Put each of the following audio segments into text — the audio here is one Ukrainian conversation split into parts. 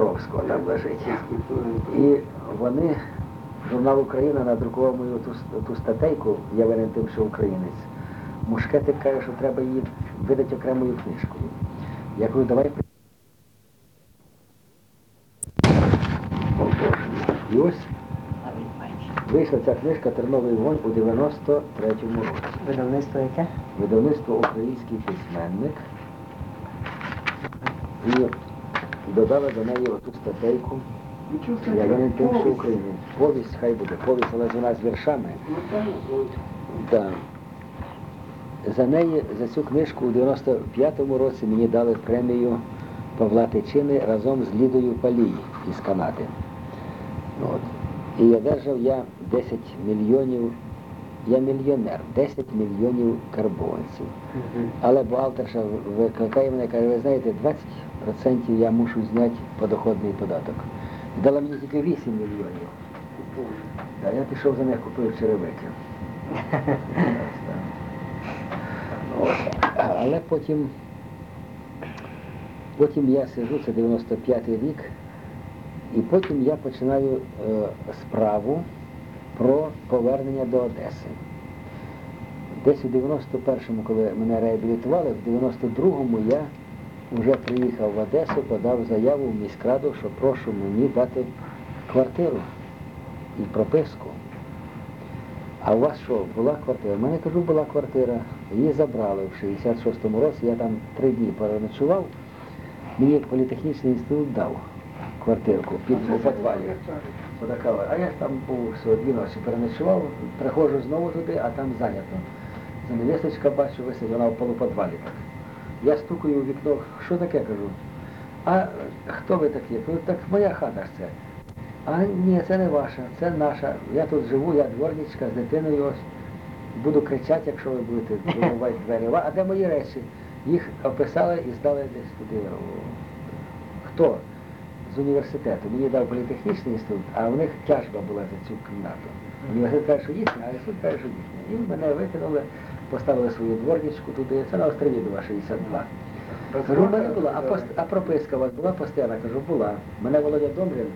Комаровського там лежить. І вони, журнал Україна надрукував мою ту, ту статейку, я винен тим, що українець. Мушкетик каже, що треба її видати окремою книжкою. Я кажу, давай І ось вийшла ця книжка Терновий вогонь у 93-му році. Видавництво яке? Видавництво Український письменник. І додали до неї оту статейку. Я винен тим, що. Повість, хай буде, повість, але з вона з віршами. Да. За неї, за цю книжку у 95-му році мені дали премію Павла Тичини разом з Лідою Палій із Канади. От. І одержав я 10 мільйонів, я мільйонер, 10 мільйонів карбованців. Але бухгалтерша викликає мене, каже, ви знаєте, 20% я мушу зняти подоходний податок. Дала мені тільки 8 мільйонів. А я пішов за них, купив черевики. Але потім, потім я сижу, це 95-й рік, і потім я починаю е, справу про повернення до Одеси. Десь у 91-му, коли мене реабілітували, в 92-му я вже приїхав в Одесу, подав заяву в міськраду, що прошу мені дати квартиру і прописку. А у вас що, була квартира? У мене кажу, була квартира. Її забрали в 66-му році, я там три дні переночував. Мені політехнічний інститут дав квартирку під у підвалі. А я ж там був всього дві ночі переночував, приходжу знову туди, а там зайнято. Невісточка бачу, висить, вона в полуподвалі так. Я стукаю у вікно, що таке кажу? А хто ви такі? Так моя хата ж це. А ні, це не ваша, це наша. Я тут живу, я дворничка з дитиною ось. Буду кричати, якщо ви будете вибивати двері. А де мої речі? Їх описали і здали десь туди. Хто? З університету. Мені дав політехнічний інститут, а в них тяжба була за цю кімнату. Університет каже, що їхня, а інститут каже, що їхня. І мене викинули, поставили свою дворничку туди. Це на острові була 62. Кажу, мене була, а, пост, а прописка у вас була постійна? Кажу, була. Мене Володя Домрін,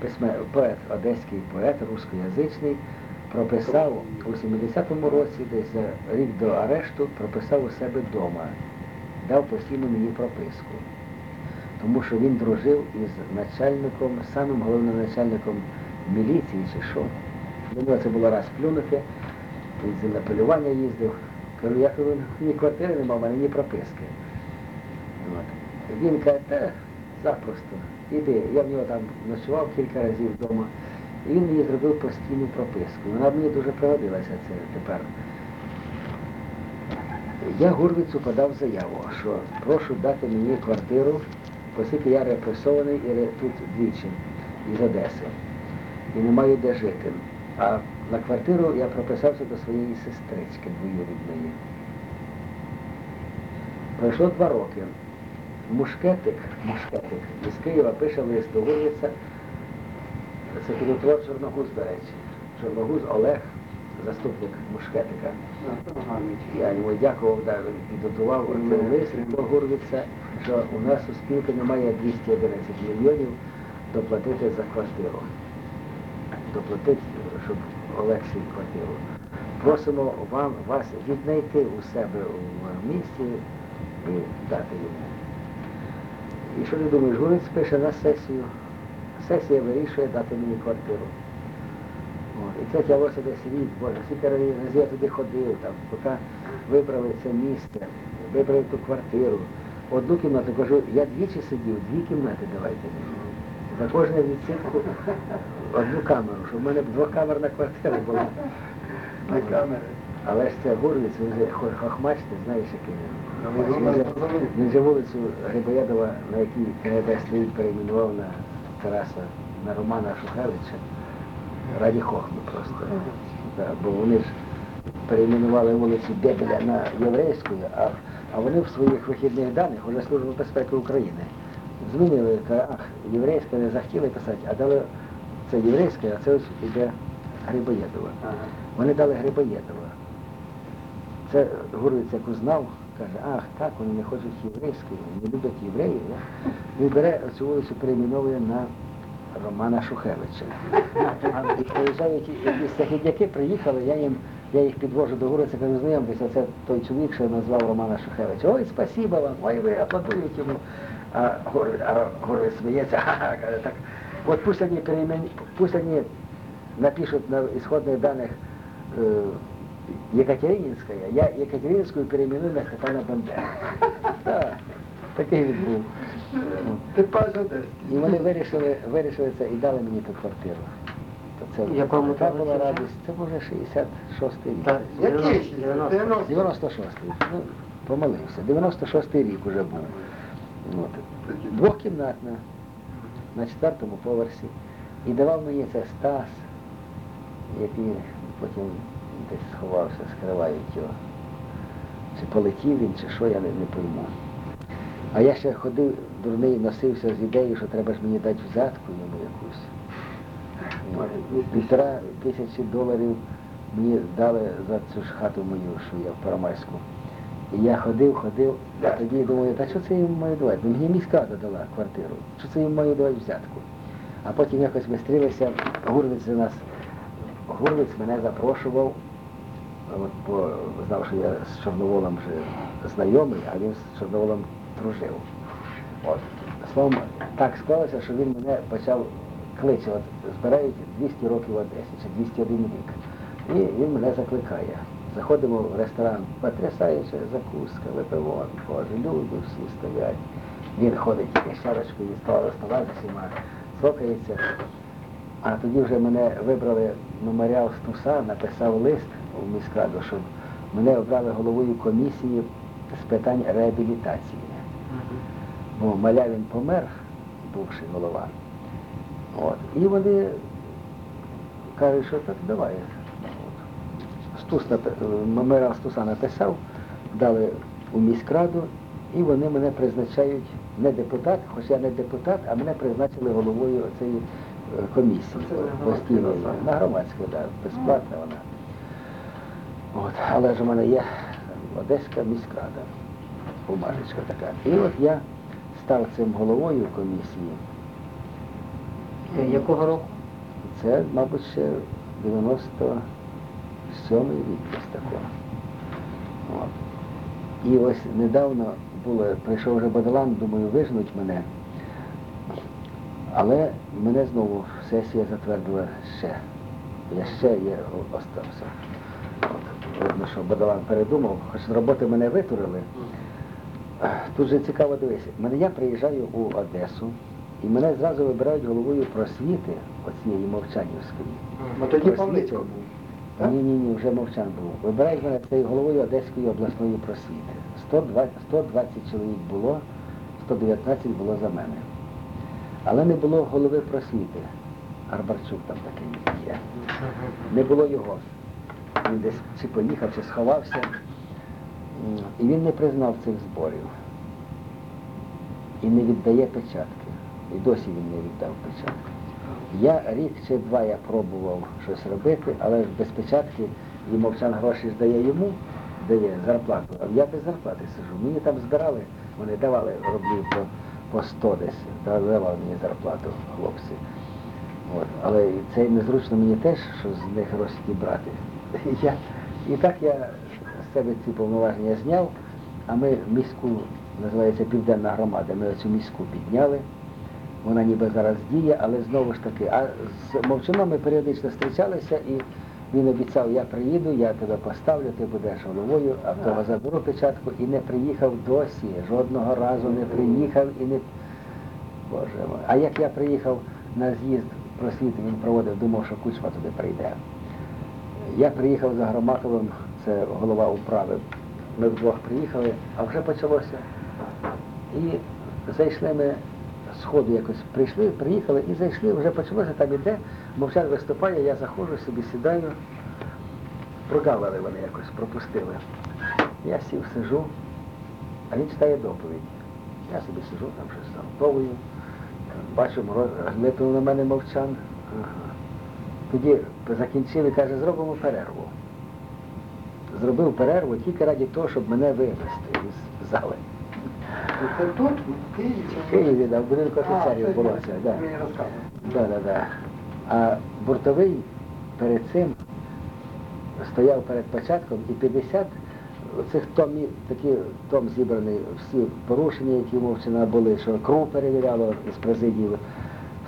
письме, поет, одеський поет, рускоязичний, прописав у 70-му році, десь за рік до арешту, прописав у себе вдома, дав постійно мені прописку. Тому що він дружив із начальником, самим головним начальником міліції чи що. Це було раз плюнути, він на полювання їздив. Я кажу, ні квартири немає, в мене ні прописки. От. Він каже, та запросто, іди. Я в нього там ночував кілька разів вдома. І він мені зробив постійну прописку. Вона мені дуже пригодилася це тепер. Я Гурвіцу подав заяву, що прошу дати мені квартиру, оскільки я репресований і тут двічі із Одеси. І не маю де жити. А на квартиру я прописався до своєї сестрички двоюрідної. Пройшло два роки. Мушкетик, мушкетик із Києва пише лист до Гурвіца. Це підготував Чорногуз, до речі. Чорногуз Олег, заступник мушкетика. Я йому дякував, да, підготував цей лист до Гурвіца, що у нас у спілки немає 211 мільйонів доплатити за квартиру. Доплатити, Олексій квартиру. Просимо вам вас віднайти у себе в місті і дати йому. І що ти думаєш, Гурвіц пише на сесію. Сесія вирішує дати мені квартиру. От. І це тяглося десь рік, боже, скільки разів я туди ходив, там, поки вибрали це місце, вибрали ту квартиру. Одну кімнату кажу, я двічі сидів, дві кімнати давайте. За кожну відсітку одну камеру, щоб в мене б двокамерна квартира була. На камери. Але ж це Гурвіц, він же хохмач, ти знаєш, який він. Він же, він же вулицю Грибоєдова, на якій КГБ стоїть, перейменував на Тараса, на Романа Шухевича. Раді хохми просто. Да, бо вони ж перейменували вулицю Бебеля на єврейську, а, а вони в своїх вихідних даних уже Служба безпеки України змінили, ка- ах, єврейська не захотіли писати, а дали це єврейське, а це ось іде Грибоєдова. Вони дали Грибоєдова. Це Гуровець як узнав, каже, ах, так, вони не хочуть єврейської, не люблять євреїв. Він бере цю вулицю перейменовує на Романа Шухевича. І приїжджають якісь західняки, приїхали, я їм я їх підвожу до Гуровця, кажу, знайомтеся, це той чоловік, що я назвав Романа Шухевича. Ой, спасибо вам, ой, ви аплодують йому. А Гуровець, сміється, ха-ха, каже, так. Вот пусть они, перемен... пусть они напишут на исходных данных э, Екатерининская, я Екатерининскую переименую на Степана Бандера. Да, такий він був. Ти паж Одеський. І вони вирішили, вирішили це і дали мені ту квартиру. То це Якому така то була році? радість. Це вже 66-й рік. Так. Який ще? 90. 90. 96-й. Ну, помилився. 96-й рік вже був. От. Двохкімнатна, на четвертому поверсі. І давав мені це Стас, який потім десь сховався, скривають його. Чи полетів він, чи що, я не, не пойму. А я ще ходив, дурний, носився з ідеєю, що треба ж мені дати взятку йому якусь. Півтора тисячі доларів мені дали за цю ж хату мою, що я в Парамайську. І я ходив, ходив, а тоді думаю, та що це їм маю давати? Ну, мені міська додала квартиру. Що це їм маю давати взятку? А потім якось вистрілися, Гурлиць за нас. Гурлиць мене запрошував, от, бо знав, що я з Чорноволом вже знайомий, а він з Чорноволом дружив. От. Словом, так склалося, що він мене почав кличе, от збирають 200 років в Одесі, чи 201 рік. І він мене закликає. Заходимо в ресторан, потрясаюча закуска, випивон, боже, люди всі стоять. Він ходить тільки шарочкою від стола до стола з всіма, цокається. А тоді вже мене вибрали меморіал Стуса, написав лист у міськраду, щоб мене обрали головою комісії з питань реабілітації. Бо Малявін помер, бувший голова. От. І вони кажуть, що так давай. Стус напи- меморіал Стуса написав, дали у міськраду, і вони мене призначають не депутат, хоча я не депутат, а мене призначили головою цієї е, комісії постійної, на громадській, да, безплатна вона. От. Але ж у мене є Одеська міськрада, бумажечка така. І от я став цим головою комісії. Е, Якого року? Це, мабуть, ще 97-й рік десь такого. От. І ось недавно було, прийшов вже Бадлан, думаю, вижнуть мене. Але мене знову сесія затвердила ще. Я ще є остався. От. Видно, що Бадалан передумав, хоч з роботи мене витурили. Тут же цікаво дивися. Мене я приїжджаю у Одесу, і мене зразу вибирають головою просвіти, оцієї Мовчанівської. Ну тоді Просвіти. Був. Ні, ні, ні, вже мовчан був. Вибирають мене цією головою Одеської обласної просвіти. 120, 120 чоловік було, 119 було за мене. Але не було голови просвіти. Арбарчук там такий є. Не було його. Він десь чи поїхав, чи сховався. І він не признав цих зборів. І не віддає печатки. І досі він не віддав печатки. Я рік чи два я пробував щось робити, але без печатки і мовчан гроші ж дає йому, дає зарплату. А я без зарплати сижу. Мені там збирали, вони давали рублів по, по 100 десь, давали мені зарплату хлопці. От. Але це незручно мені теж, що з них гроші брати. Я, і так я з себе ці повноваження зняв, а ми міську, називається Південна громада, ми цю міську підняли. Вона ніби зараз діє, але знову ж таки, а з мовчаном ми періодично зустрічалися і він обіцяв, я приїду, я тебе поставлю, ти будеш головою, а в того заберу печатку і не приїхав досі, жодного разу не приїхав і не. Боже мой. А як я приїхав на з'їзд просвіти, він проводив, думав, що кучма туди прийде. Я приїхав за Громаковим, це голова управи. Ми вдвох приїхали, а вже почалося. І зайшли ми з ходу якось прийшли, приїхали і зайшли, вже почалося там іде, мовчан виступає, я заходжу, собі сідаю, прогавили вони якось, пропустили. Я сів, сижу, а він читає доповідь. Я собі сижу, там щось там бачу, глипнув на мене мовчан. Тоді закінчили, каже, зробимо перерву. зробив перерву тільки раді того, щоб мене вивезти із зали. Це тут, в Києві? В Києві, да, в будинку офіцерів це. Да. Мені розказували. Да, да, да. А бортовий перед цим стояв перед початком і 50 цих томів, такі том зібраний, всі порушення, які Мовчина були, що кров перевіряло із президії.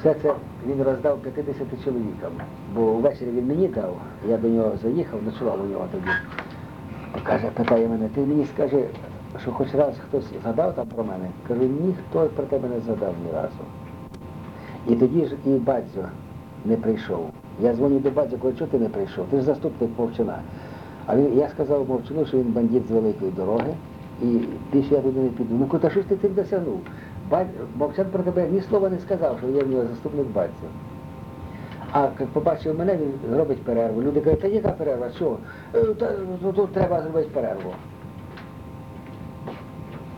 Все це він роздав 50 чоловікам. Бо ввечері він мені дав, я до нього заїхав, ночував у нього тоді. Каже, питає мене, ти мені скажи, що хоч раз хтось згадав там про мене? Кажу, ніхто про тебе не згадав ні разу. І тоді ж і Бадзьо не прийшов. Я дзвоню до Бадзьо, кажу, чого ти не прийшов? Ти ж заступник Мовчина. А він, я сказав Мовчину, що він бандит з великої дороги, і більше я туди не піду. Ну куди що ж ти цим досягнув? Мовчан про тебе ні слова не сказав, що я в нього заступник Бадзьо. А як побачив мене, він робить перерву. Люди кажуть, та яка перерва? Що? «Е, ну, тут треба зробити перерву.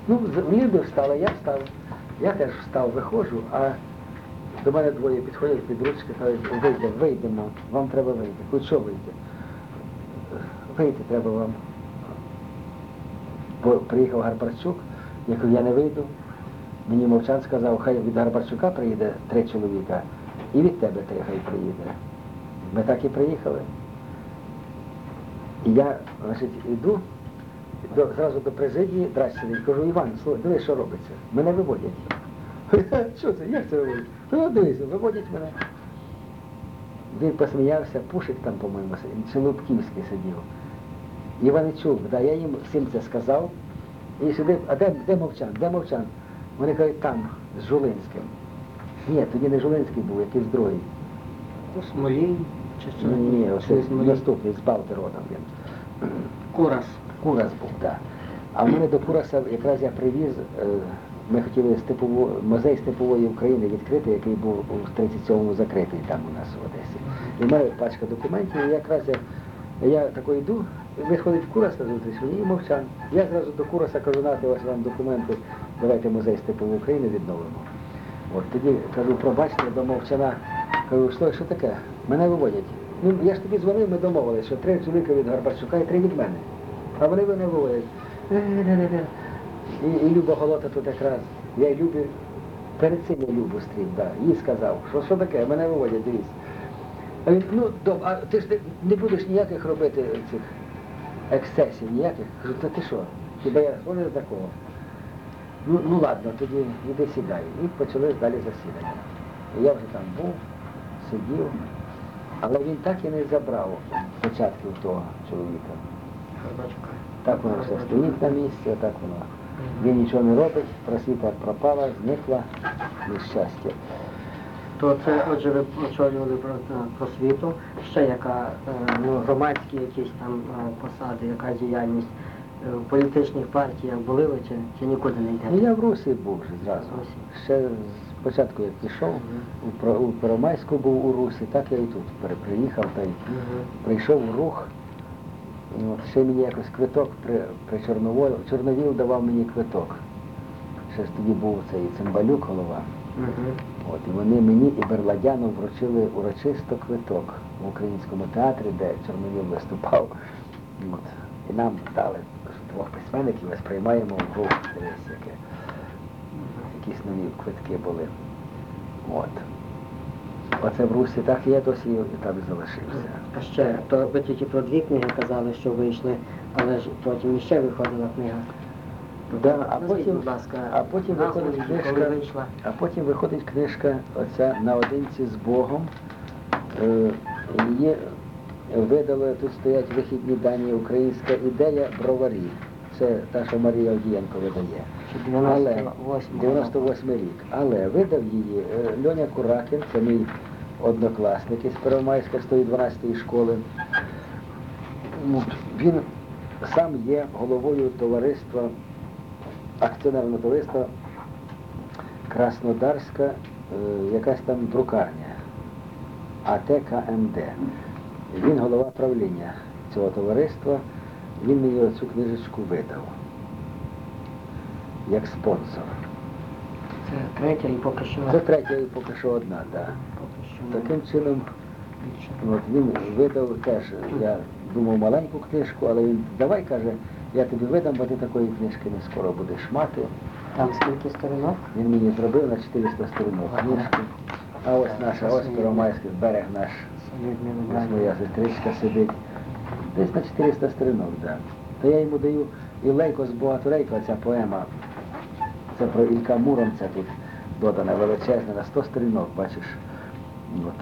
Ну, люди встали, я встав. Я теж встав, виходжу, а до мене двоє підходять під ручки, кажуть, вийде, вийдемо, вам треба вийти. Хоч що вийти? Вийти треба вам. Бо приїхав Гарбарчук, я кажу, я не вийду. Мені мовчан сказав, хай від Гарбарчука приїде три чоловіка, і від тебе три хай приїде. Ми так і приїхали. І я, значить, йду до, зразу до президії Драчеві, кажу, Іван, слухай, дивись, що робиться. Мене виводять. Що це? Як це виводять? Ну, дивись, виводять мене. Він посміявся, Пушик там, по-моєму, чи Лубківський сидів. Іваничук, да, я їм всім це сказав. І сюди, а де, де мовчан? Де мовчан? Вони кажуть, там, з Жулинським. Ні, тоді не Жулинський був, якийсь другий. Ну, Смолій чи що? Ні, ні, Смолій? наступний, з Балти родом він. Курас. Курас був, так. А в мене до Кураса якраз я привіз, е, ми хотіли степову, музей степової України відкрити, який був у 37-му закритий там у нас в Одесі. І маю пачка документів, і якраз я, я тако йду, виходить Курас на зустріч, і мовчан. Я зразу до Кураса кажу, нати ось вам документи, давайте музей степової України відновимо. От тоді кажу, пробачте до мовчана. Кажу, що, що таке? Мене виводять. Ну, я ж тобі дзвонив, ми домовилися, що три чоловіка від Гарбарчука і три від мене. А вони мене виводять. І, і Люба Голота тут якраз. Я Любі, перед цим я Любу стрів, да. їй сказав, що що таке, мене виводять, дивіться. А він, ну, доб, а ти ж не, не будеш ніяких робити цих ексцесів, ніяких. Кажу, та ти що? Хіба я схожий до такого? Ну, ну ладно, тоді іди сідай. І почали далі засідання. Я вже там був, сидів, але він так і не забрав початків того чоловіка. Так воно все стоїть на місці, так воно. Він нічого не робить, просвіта пропала, зникла нещастя. То це, отже, ви очолювали про, просвіту. Ще яка е, ну, громадські якісь там е, посади, яка діяльність е, в політичних партіях були ви чи, чи нікуди не йдете? Ну я в Русі був вже зразу. Ще спочатку як пішов, у, Первомайську був у Русі, так я і тут приїхав та й прийшов у рух. От ще мені якось квиток при, при Чорноволі, Чорновіл давав мені квиток. Ще ж тоді був цей цимбалюк голова. От, і вони мені і Берладяну вручили урочисто квиток в українському театрі, де Чорновіл виступав. От. І нам дали двох письменників, ми сприймаємо в рух дивись, яке. Якісь нові квитки були. От. Оце в Русі так я досі і там і залишився. А ще, то ви тільки про дві книги казали, що вийшли, але ж потім іще виходила книга. Да, а Назвіть, потім, будь ласка, а потім назву виходить коли книжка, вийшла. а потім виходить книжка оця наодинці з Богом. Е, Її видали, тут стоять вихідні дані Українська ідея броварі. Це та, що Марія Одієнко видає. Чи Але 98 98 рік. Але видав її е, Льоня Куракін, це мій однокласник із Первомайська 112 школи. Ну, Він сам є головою товариства, акціонерного товариства Краснодарська, е, якась там друкарня, АТКМД. Він голова правління цього товариства, він мені цю книжечку видав як спонсор. Це третя і поки що. Це третя і поки що одна, так. Що. Таким чином. От він видав теж, я думав маленьку книжку, але він давай каже, я тобі видам, бо ти такої книжки не скоро будеш мати. Там скільки сторінок? Він мені зробив на 400 сторінок книжку. А ось наша, ось Первомайський берег наш, ось моя сестричка сидить. Десь на 400 сторінок, так. Да. То я йому даю і Лейко з Богатурейко, ця поема. Це про Ілька Муромця тут додана величезна, на 100 сторінок, бачиш. От.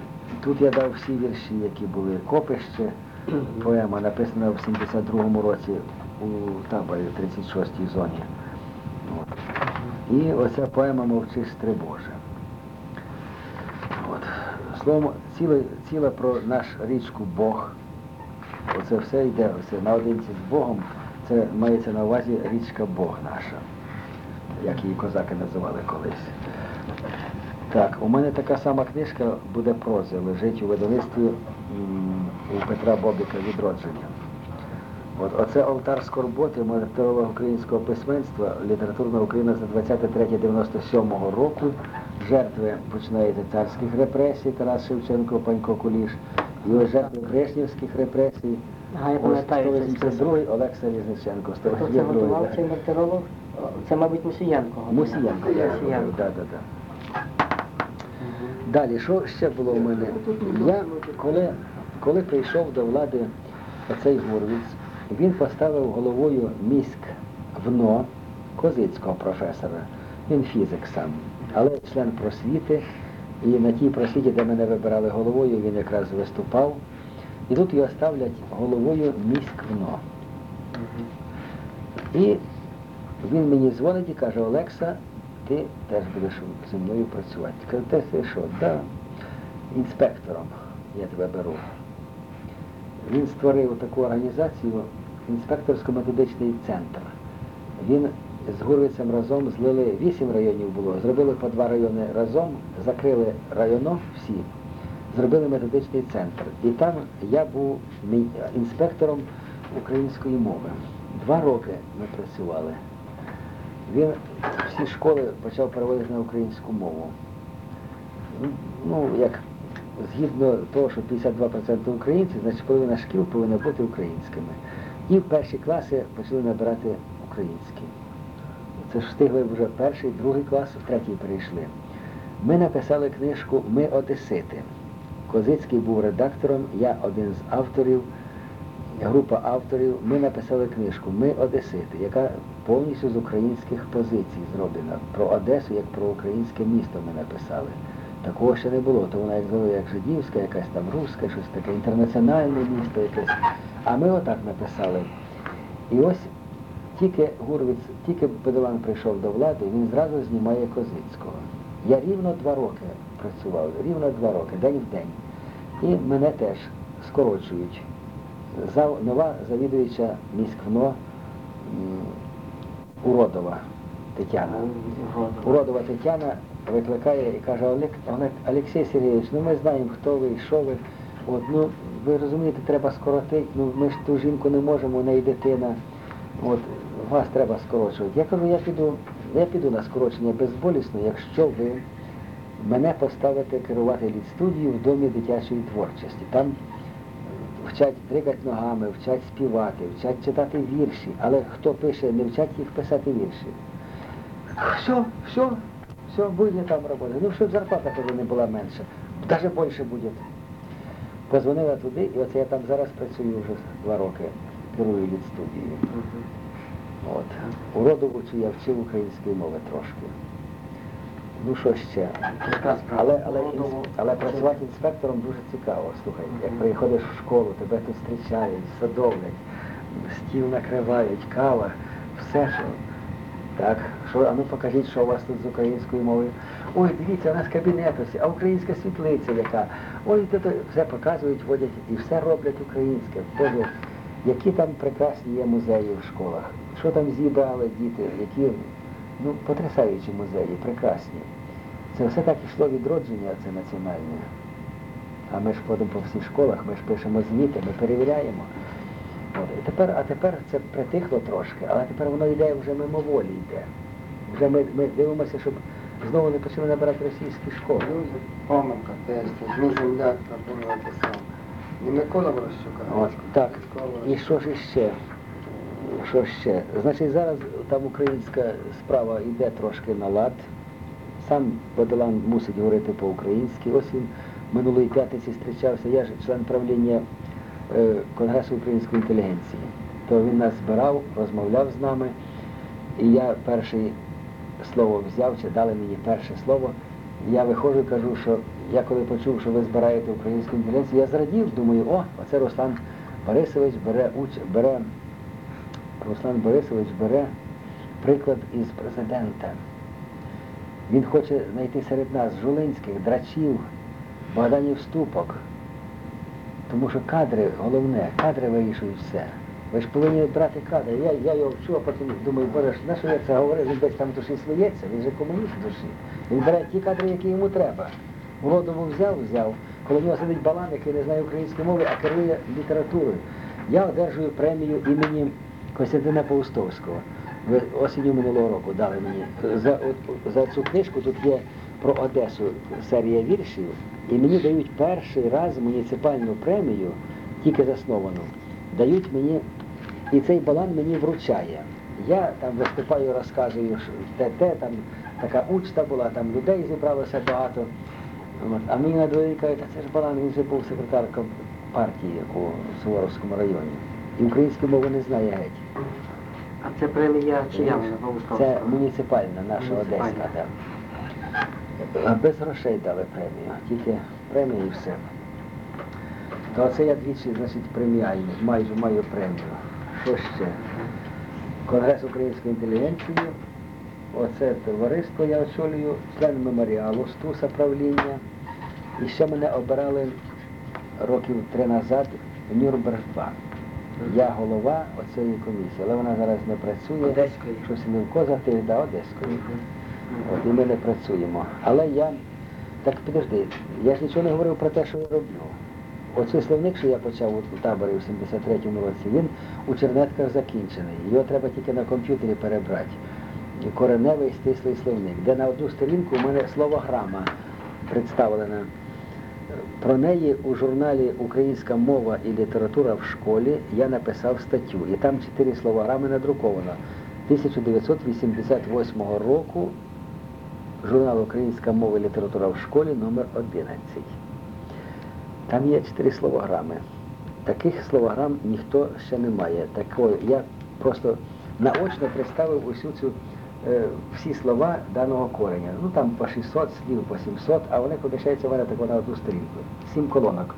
Тут я дав всі вірші, які були копище. Поема написана в 72-му році у таборі в 36-й зоні. От. І оця поема Мовчи Стрибоже. От. Словом, ціле, ціле про наш річку Бог. Оце все йде оце, наодинці з Богом. Це мається на увазі річка Бог наша, як її козаки називали колись. Так, у мене така сама книжка буде прози, лежить у видавництві у Петра Бобіка відродження. От, оце алтар скорботи монастирова українського письменства, літературна Україна за 23-97 року. Жертви починається царських репресій, Тарас Шевченко, Панько Куліш, і ось жертви Брежнівських репресій. Ага, я Ось пам'ятаю цей 182 Олекса Різниченко, Хто це 182 готував цей мартиролог? О, Це, мабуть, Мусієнко. готував. Мусієнко, да, да, да. Далі, що ще було в мене? Я, коли, коли прийшов до влади оцей Гурвіц, він поставив головою міськ ВНО Козицького професора. Він фізик сам, але член просвіти. І на тій просвіті, де мене вибирали головою, він якраз виступав. І тут його ставлять головою міськ ВНО. І він мені дзвонить і каже, Олекса, ти теж будеш зі мною працювати. Кажу, ти що, да, інспектором я тебе беру. Він створив таку організацію, інспекторсько-методичний центр. Він з Гурвицем разом злили вісім районів було, зробили по два райони разом, закрили районо всі, зробили методичний центр. І там я був інспектором української мови. Два роки ми працювали. Він всі школи почав переводити на українську мову. Ну, як згідно того, що 52% українців, значить половина шкіл повинна бути українськими. І перші класи почали набирати українські. Це ж встигли вже перший, другий клас, в третій перейшли. Ми написали книжку Ми Одесити. Козицький був редактором, я один з авторів, група авторів. Ми написали книжку Ми Одесити, яка повністю з українських позицій зроблена. Про Одесу як про українське місто ми написали. Такого ще не було, то вона як зробила як жидівська, якась там руська, щось таке, інтернаціональне місто якесь. А ми отак написали. І ось тільки Гурвіц, тільки Бедолан прийшов до влади, він зразу знімає Козицького. Я рівно два роки працював, рівно два роки, день в день. І мене теж скорочують. Зав, нова завідуюча міськвно Уродова Тетяна. Уродова Тетяна викликає і каже, Олег, Олексій Сергійович, ну ми знаємо, хто ви і що ви. От, ну, ви розумієте, треба скоротити, ну ми ж ту жінку не можемо, у неї дитина. От, вас треба скорочувати. Я кажу, я піду, я піду на скорочення безболісно, якщо ви мене поставите керувати лідстудію в домі дитячої творчості. Там вчать дригати ногами, вчать співати, вчать читати вірші, але хто пише, не вчать їх писати вірші. Все, все, все, буде там робота. Ну, щоб зарплата тоді не була менша. Навіть більше буде. Позвонила туди, і оце я там зараз працюю вже два роки, керую від студії. От. Уродову цю я вчив української мови трошки. Ну що ще? Але, але, але працювати інспектором дуже цікаво. Слухай, як приходиш в школу, тебе тут зустрічають, садовлять, стіл накривають, кава, все що. Так, що, а ну покажіть, що у вас тут з українською мовою. Ой, дивіться, у нас кабінет ось, а українська світлиця яка. Ой, то все показують, водять і все роблять українське. Боже, які там прекрасні є музеї в школах. Що там зібрали діти, які ну, потрясаючі музеї, прекрасні. Це все так йшло відродження, це національне. А ми ж ходимо по всіх школах, ми ж пишемо звіти, ми перевіряємо. От. І тепер, а тепер це притихло трошки, але тепер воно йде вже мимоволі йде. Вже ми, ми дивимося, щоб знову не почали набирати російські школи. Помилка, це ж мій земляк, напевно. Не Микола Борощука, а От, так. І що ж іще? Що ще? Значить, зараз там українська справа йде трошки на лад. Сам Баделан мусить говорити по-українськи. Ось він минулої п'ятниці зустрічався. Я ж член правління е, Конгресу української інтелігенції. То він нас збирав, розмовляв з нами. І я перше слово взяв, чи дали мені перше слово. Я виходжу і кажу, що я коли почув, що ви збираєте українську інтелігенцію, я зрадів, думаю, о, оце Руслан Борисович бере уч... бере Руслан Борисович бере приклад із президента. Він хоче знайти серед нас жулинських, драчів, Богданів ступок. Тому що кадри головне, кадри вирішують все. Ви ж повинні брати кадри. Я, я його вчу, а потім думаю, боже, на що я це говорив? Він десь там душі сміється, він же комуніст душі. Він бере ті кадри, які йому треба. Володову взяв, взяв. Коли в нього сидить балан, який не знає української мови, а керує літературою. Я одержую премію імені Костянтина Паустовського. Ви осінню минулого року дали мені. За, от- за цю книжку тут є про Одесу серія віршів, і мені дають перший раз муніципальну премію, тільки засновану. Дають мені, і цей балан мені вручає. Я там виступаю, розказую, що те, те, там така учта була, там людей зібралося багато. А мені на дворі кажуть, а це ж Балан, він же був секретарком партії у Суворовському районі. І українську мову не знає геть. А це премія чия вона Це муніципальна наша. Одеська. А без грошей дали премію, тільки премію і все. То це я двічі, значить, преміальний, майже маю премію. Що ще? Конгрес української інтелігенції, оце товариство я очолюю, член меморіалу Стуса правління. І ще мене обирали років три назад в Нюрнберг 2. Я голова оцієї комісії, але вона зараз не працює. Одеської. Щось не в козах, ти да, Одеської. От, і ми не працюємо. Але я, так підожди, я ж нічого не говорив про те, що я роблю. Оцей словник, що я почав у у таборі в 73-му році, він у чернетках закінчений. Його треба тільки на комп'ютері перебрати. Кореневий стислий словник, де на одну сторінку у мене слово грама представлена. Про неї у журналі Українська мова і література в школі я написав статтю. І там чотири словограми надруковано. 1988 року журнал Українська мова і література в школі номер 11. Там є чотири словограми. Таких словограм ніхто ще не має. Такої, я просто наочно представив усю цю всі слова даного кореня. Ну там по 600 слів, по 700, а вони поміщаються в мене так на одну сторінку. Сім колонок.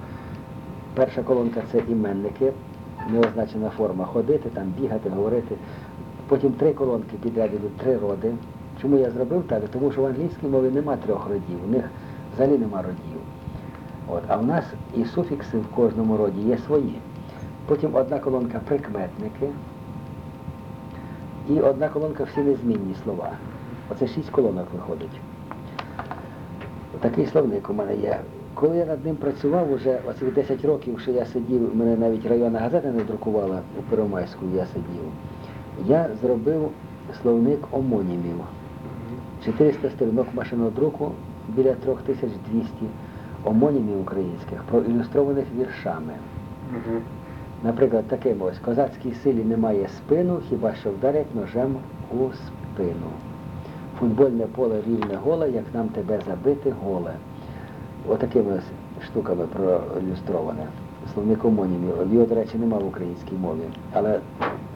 Перша колонка це іменники, неозначена форма ходити, там бігати, говорити. Потім три колонки підряд ідуть, три роди. Чому я зробив так? Тому що в англійській мові нема трьох родів, у них взагалі нема родів. От, а в нас і суфікси в кожному роді є свої. Потім одна колонка прикметники і одна колонка всі незмінні слова. Оце шість колонок виходить. Такий словник у мене є. Коли я над ним працював уже оцих 10 років, що я сидів, мене навіть районна газета не друкувала у Первомайську, я сидів, я зробив словник омонімів. 400 сторінок машинного друку біля 3200 омонімів українських, проілюстрованих віршами. Наприклад, таким ось козацькій силі немає спину, хіба що вдарять ножем у спину. Футбольне поле рівне голе, як нам тебе забити голе. Отакими ось штуками проілюстроване. Словник омонімів. Його, до речі, нема в українській мові. Але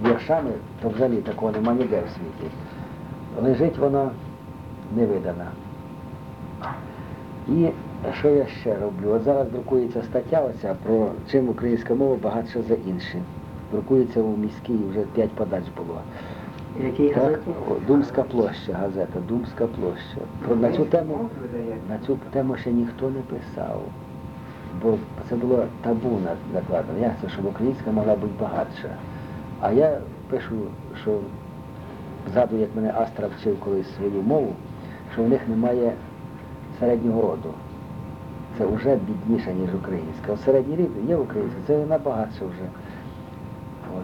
віршами то взагалі такого нема ніде в світі. Лежить воно не видано. І що я ще роблю? От зараз друкується стаття оця про чим українська мова багатша за інші. Друкується у міській, вже п'ять подач було. В якій Так, Думська площа, газета, Думська площа. Про на цю тему на цю тему ще ніхто не писав. Бо це було табу накладено. Як це, щоб українська могла бути багатша. А я пишу, що ззаду, як мене Астра вчив колись свою мову, що в них немає середнього роду. Це вже бідніше, ніж українська. От середній рід є українська, це набагатше вже. От.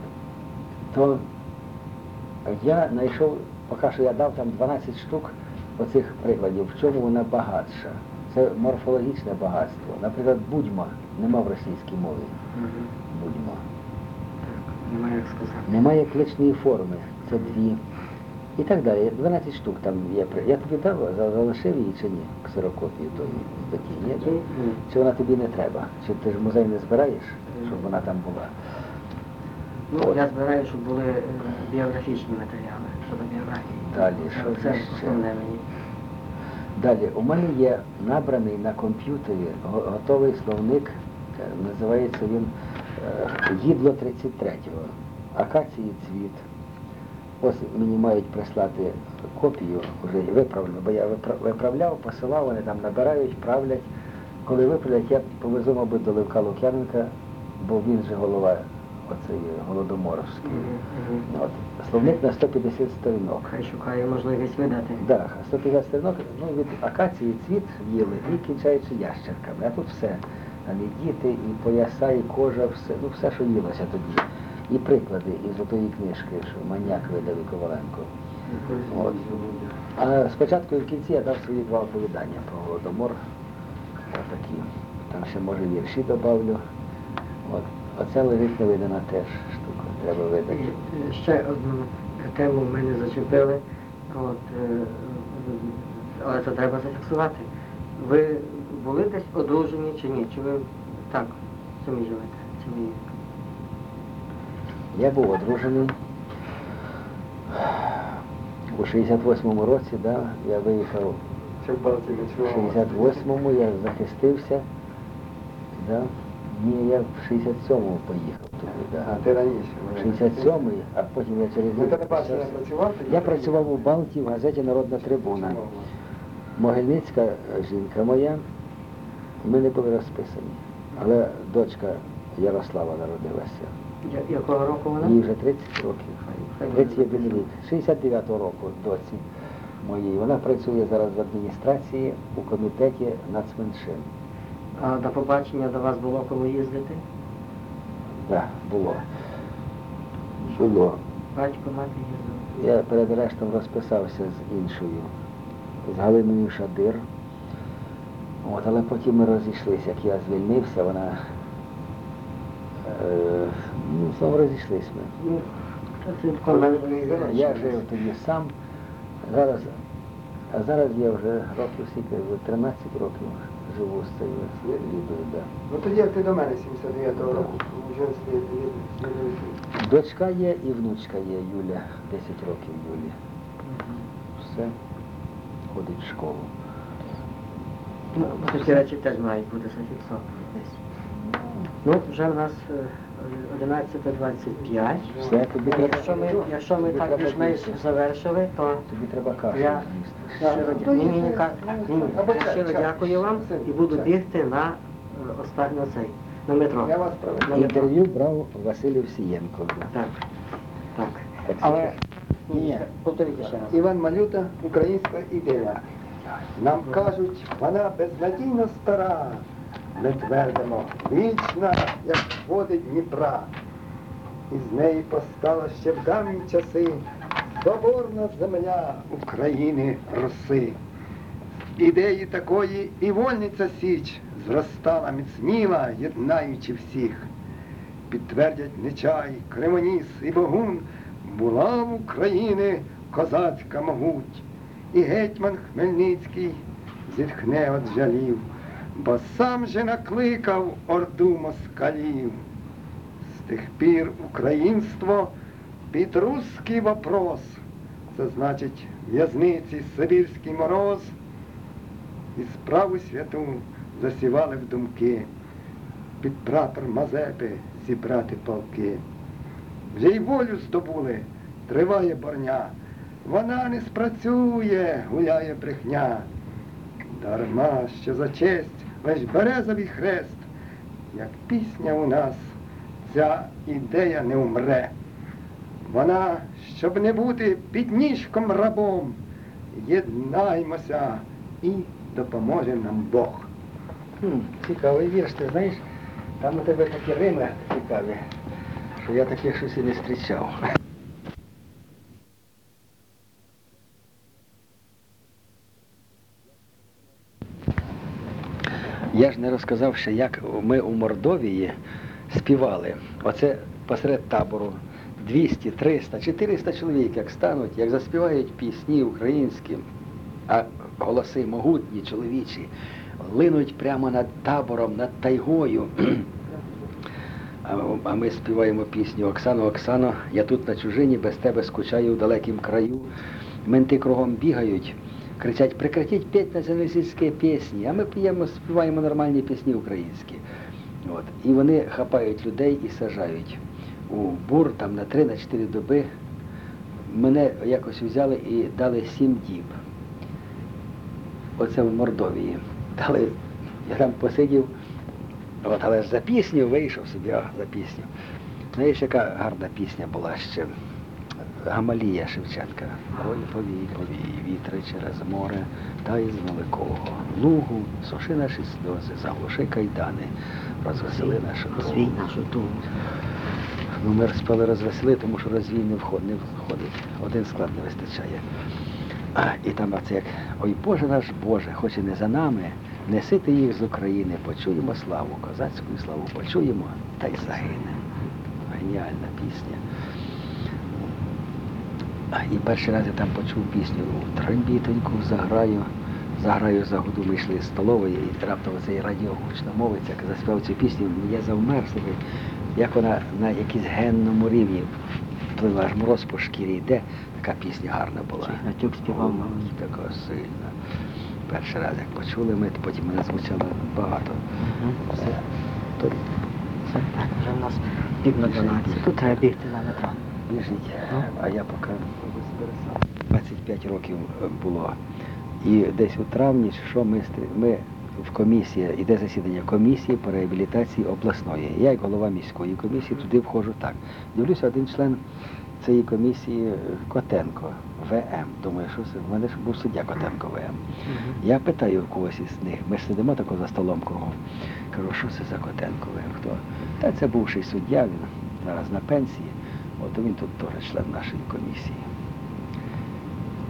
То я знайшов, поки що я дав там 12 штук оцих прикладів, в чому вона багатша? Це морфологічне багатство. Наприклад, будьма нема в російській мові. Будьма. Немає як сказати. Немає кличної форми, це дві. І так далі. 12 штук там є. Я тобі дав, залишив її чи ні? Ксерокопію тої статті. Ні? Чи вона тобі не треба? Чи ти ж музей не збираєш, щоб вона там була? Ну, От. я збираю, щоб були е, біографічні матеріали щодо біографії. Далі, що Це ще? основне мені. Далі, у мене є набраний на комп'ютері готовий словник, е, називається він е, Їдло 33-го. Акації цвіт. Ось мені мають прислати копію, вже виправлену, бо я виправляв, посилав, вони там набирають, правлять. Коли виправлять, я повезу, мабуть, до Левка Лук'яненка, бо він же голова оцей голодоморовський. От, словник на 150 сторінок. Хай шукає можливість видати. Да, 150 сторінок, ну, від акації цвіт їли і кінчаючи ящерками. А тут все. Там і діти, і пояса, і кожа, все, ну все, що їлося тоді. І приклади із отої книжки, що маньяк видав і Коваленко. От. А спочатку і в кінці я дав свої два оповідання про голодомор. Отакі. Там ще може вірші добавлю. От. Оце лежить невидана теж штука. Треба видати. Ще одну тему в мене зачепили, от, е, але це треба зафіксувати. Ви були десь одружені чи ні? Чи ви так самі живете? Самі? Я був одружений. У 68-му році, да, я виїхав. У 68-му я захистився. Да. Ні, я в 67-му поїхав туди. А ти раніше. В 67-й, а потім я через рік почався. працював? Я працював у Балті в газеті Народна трибуна. Могильницька жінка моя, ми не були розписані. Але дочка Ярослава народилася. Якого року вона? Їй вже 30 років. Хай 31 рік. 69-го року доці моєї. Вона працює зараз в адміністрації у комітеті нацменшин. А до побачення до вас було коли їздити? Так, було. Було. Батько, мати їздили. Я перед арештом розписався з іншою, з Галиною Шадир. От, але потім ми розійшлися, як я звільнився, вона. Е, ну, знову розійшлися ми. Ну, цілком Я жив тоді сам. Зараз, а зараз я вже років скільки, 13 років живу з цією Лідою. Да. Ну тоді як ти до мене 79-го року. Вже Дочка є і внучка є Юля, 10 років Юлі. Все. Ходить в школу. Ну, такі речі теж мають бути зафіксовані Ну, вже в нас е, 11.25. Все, тобі треба, Якщо ми, якщо ми тобі так більш-менш завершили, то Тобі треба кашу я щиро, ні, ні, ні, ка- ні, ні, я щиро дякую вам і буду бігти на е, останню цей, на метро. Я вас проведу. На метро. Інтерв'ю брав Василь Овсієнко. Так, так. Так, Але Ні. ні, повторіть ще раз. Іван Малюта, українська ідея. Нам кажуть, вона безнадійно стара. Ми твердимо, вічна, як води Дніпра. Із неї постала ще в давні часи соборна земля України роси. Ідеї такої і вольниця Січ зростала, міцніла, єднаючи всіх. Підтвердять Нечай, Кремоніс і Богун, була в України козацька могуть. І гетьман Хмельницький зітхне от жалів, бо сам же накликав орду москалів. З тих пір українство під русський вопрос. Це значить в'язниці Сибірський мороз. І справу святу засівали в думки під прапор Мазепи зібрати полки. Вже й волю здобули, триває борня. Вона не спрацює, гуляє брехня. Дарма, що за честь весь березовий хрест, як пісня у нас, ця ідея не умре. Вона, щоб не бути під ніжком рабом, єднаймося і допоможе нам Бог. Хм, цікавий вірш, ти знаєш, там у тебе такі рими цікаві, що я таких щось і не зустрічав. Я ж не розказав ще, як ми у Мордовії співали. Оце посеред табору 200, 300, 400 чоловік, як стануть, як заспівають пісні українські, а голоси могутні, чоловічі, линуть прямо над табором, над тайгою. А, ми співаємо пісню Оксано, Оксано, я тут на чужині, без тебе скучаю в далекім краю. Менти кругом бігають, кричать, прекратіть п'ять націоналістські пісні, а ми п'ємо, співаємо нормальні пісні українські. От. І вони хапають людей і сажають у бур там на три, на чотири доби. Мене якось взяли і дали сім діб. Оце в Мордовії. Дали, я там посидів, от, але за пісню вийшов собі, а, за пісню. Знаєш, яка гарна пісня була ще. Гамалія Шевченка. Ой, повій, повій, вітри через море, та із великого лугу, суши наші сльози, заглуши кайдани, розвесели нашу дугу. нашу ту. Ну, ми спали розвесели, тому що розвій не вход- не входить. Один склад не вистачає. А, і там оце як ой Боже наш Боже, хоч і не за нами, несити їх з України, почуємо славу, козацьку славу почуємо, та й загине. Геніальна пісня. І перший раз я там почув пісню Трембітоньку заграю, заграю за году. Ми йшли з столової, і раптом цей радіо гучно мовиться, як заспівав цю пісню, я завмер собі, як вона на якійсь генному рівні вплила, аж мороз по шкірі йде. Така пісня гарна була. Чигнатюк співав. Така сильна. Перший раз, як почули ми, потім мене звучало багато. Все. То Це так, вже в нас пів на 12. Тут треба бігти на метро. біжіть. А я поки 25 років е, було. І десь у травні, що ми, ми в комісії, іде засідання комісії по реабілітації обласної. Я як голова міської комісії туди входжу так. Дивлюся, один член цієї комісії е, Котенко, ВМ. Думаю, що це? В мене ж був суддя Котенко ВМ. Я питаю когось із них, ми ж сидимо тако за столом кругом. Кажу, що це за Котенко ВМ? Хто? Та це бувший суддя, він зараз на пенсії. От він тут теж член нашої комісії.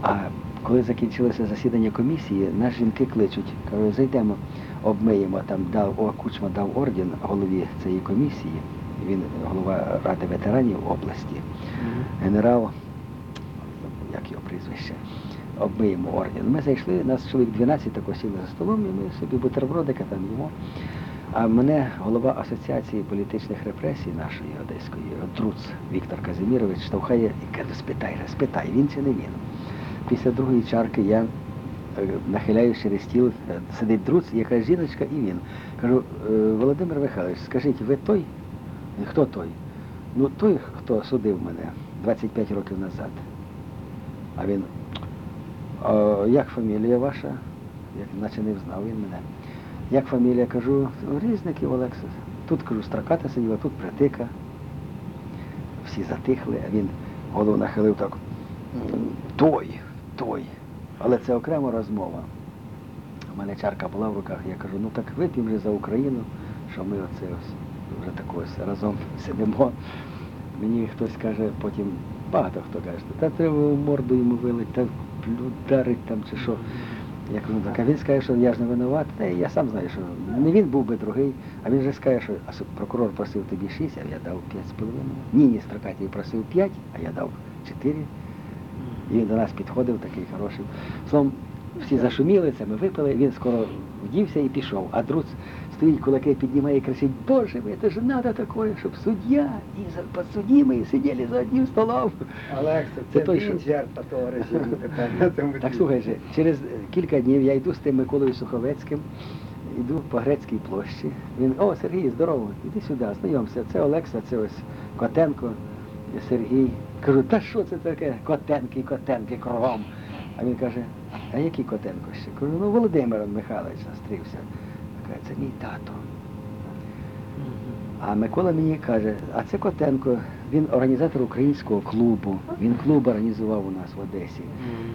А коли закінчилося засідання комісії, нас жінки кличуть, кажуть, зайдемо, обмиємо, там дав, о, Кучма дав орден голові цієї комісії, він голова Ради ветеранів області, генерал, як його прізвище, обмиємо орден. Ми зайшли, нас чоловік 12 тако сіли за столом, і ми собі бутербродика там їмо. А мене голова Асоціації політичних репресій нашої одеської, Друц Віктор Казимірович, штовхає і каже, спитай, спитай, він чи не він. Після другої чарки я е, нахиляюсь через стіл, е, сидить Друц, якась жіночка і він. Кажу, «Е, Володимир Михайлович, скажіть, ви той? Хто той? Ну той, хто судив мене 25 років назад. А він, «А як фамілія ваша? Наче не взнав він мене. Як фамілія, кажу, Різників Олексис. Тут, кажу, страката сиділа, тут притика. Всі затихли, а він голову нахилив так. Той, той. Але це окрема розмова. У мене чарка була в руках, я кажу, ну так вип'ємо вже за Україну, що ми оце ось вже так ось разом сидимо. Мені хтось каже, потім багато хто каже, та треба морду йому вилить, та вдарить там чи що. Я кажу, так, а він скаже, що я ж не винуват. Та я сам знаю, що не він був би другий, а він же скаже, що прокурор просив тобі шість, а я дав п'ять з половиною. Ні, ні, Строкатій просив п'ять, а я дав чотири. І він до нас підходив, такий хороший. Словом, всі зашуміли це, ми випили, він скоро вдівся і пішов. А друц стоїть, кулаки піднімає і кричить, Боже мій, це ж треба таке, щоб суддя і підсудімий сиділи за одним столом. Олекса, Це це, той, він що- жертва того режиму тепер Так слухай же, через кілька днів я йду з тим Миколою Суховецьким, йду по Грецькій площі. Він, о, Сергій, здорово, іди сюди, знайомся. Це Олекса, це ось Котенко, Сергій. Кажу, та що це таке? Котенки, Котенки, кругом. А він каже, а який Котенко ще? Кажу, ну Володимир Михайлович настрівся. Каже, це мій тато. А Микола мені каже, а це Котенко, він організатор українського клубу. Він клуб організував у нас в Одесі.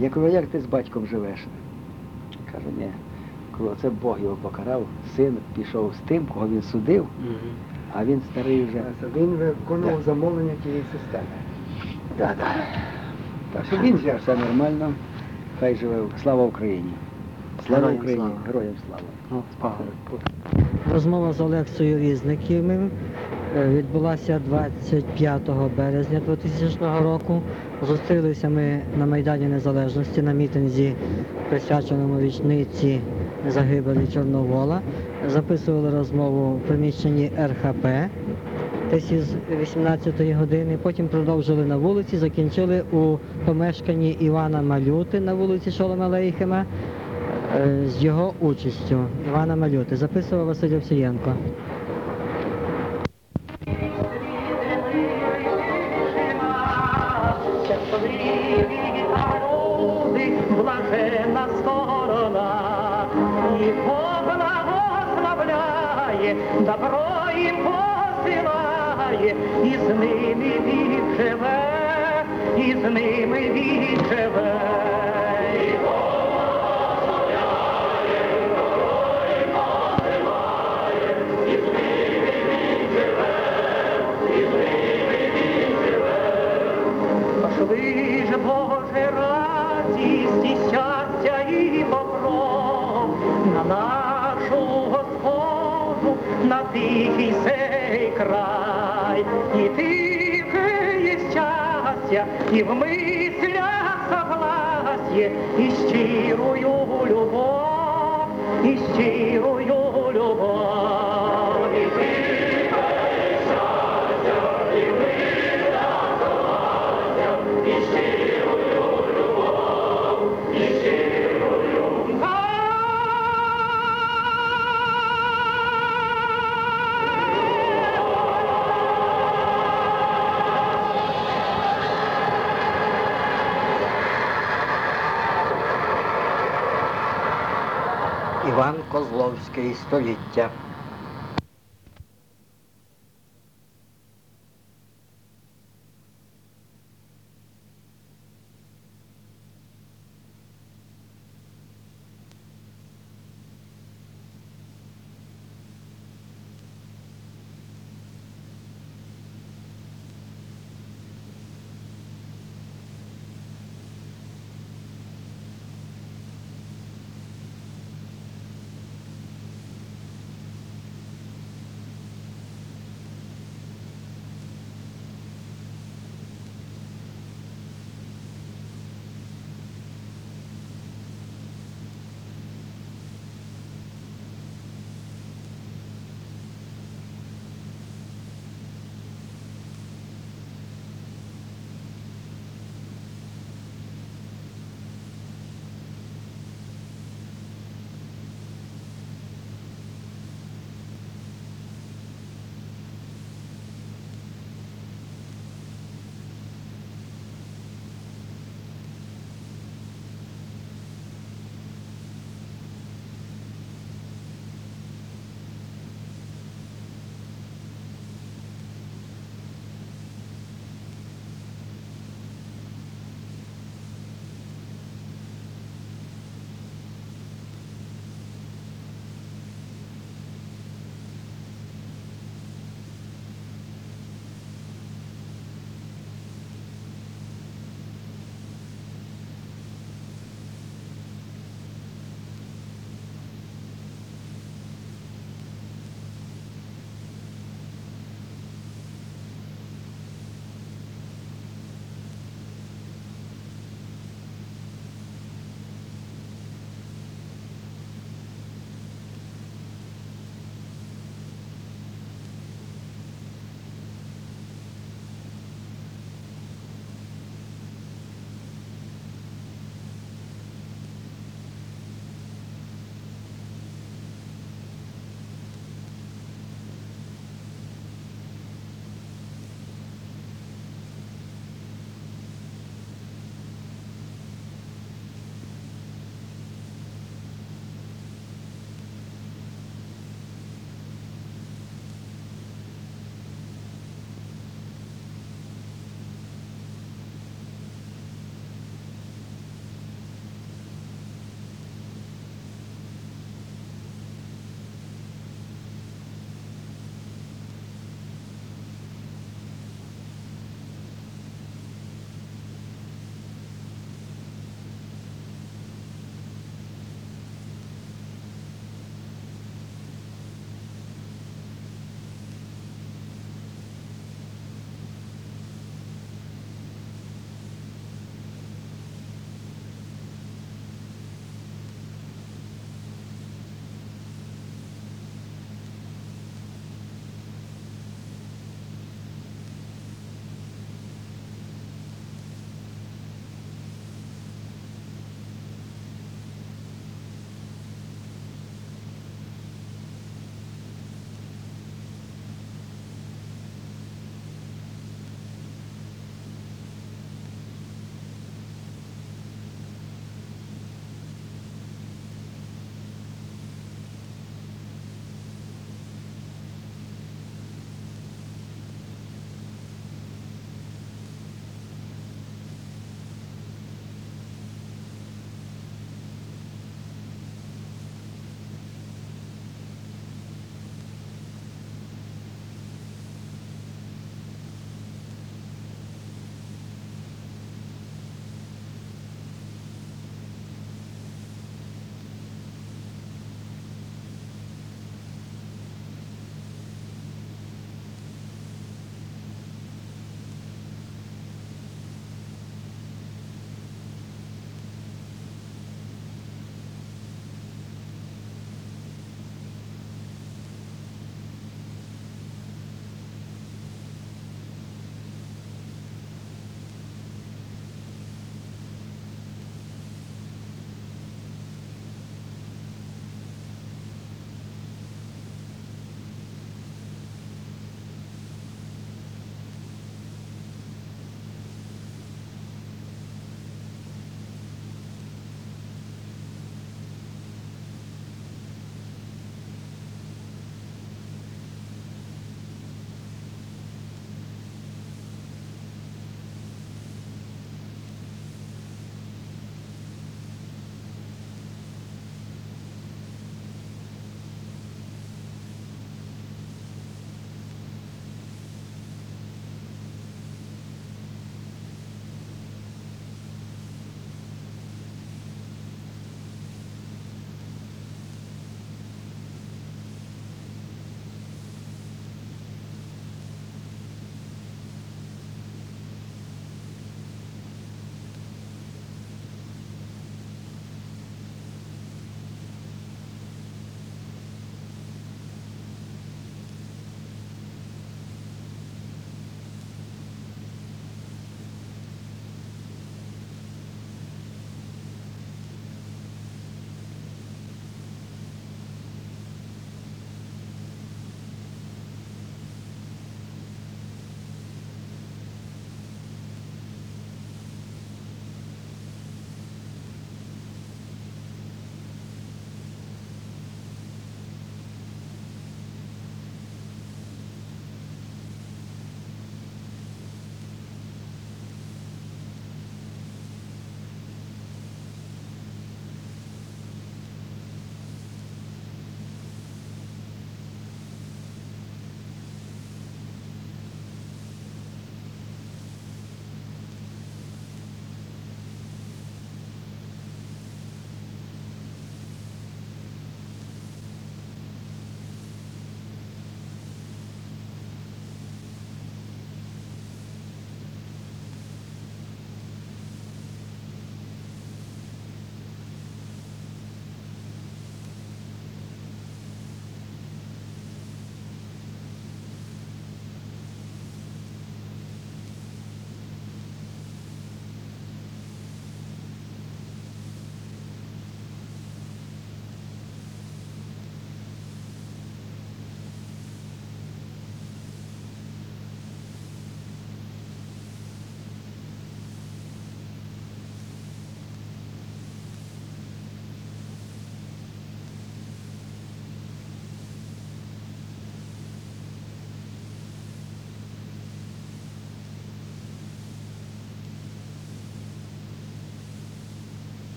Я кажу, як ти з батьком живеш? Каже, ні. Кажу, це Бог його покарав, син пішов з тим, кого він судив, а він старий вже. Він виконував Так. замовлення тієї системи. Так, так. Так Що що він він все нормально. Хай живе. Слава Україні. Слава Героям Україні! слава. Героям слава! Ну. Розмова з Олексою Різниківим е, відбулася 25 березня 2000 року. Зустрілися ми на Майдані Незалежності на мітинзі, присвяченому річниці загибелі Чорновола. Записували розмову в приміщенні РХП десь із 18 години. Потім продовжили на вулиці, закінчили у помешканні Івана Малюти на вулиці Шолома Лейхема е, з його участю Івана Малюти. Записував Василь Овсієнко. Добро їм посилає, і з ними він живе, і з ними він живе. Тихий сей край, і тихе є щастя, і в мислях согласие, і щирую любов, і щирую Козловський століття.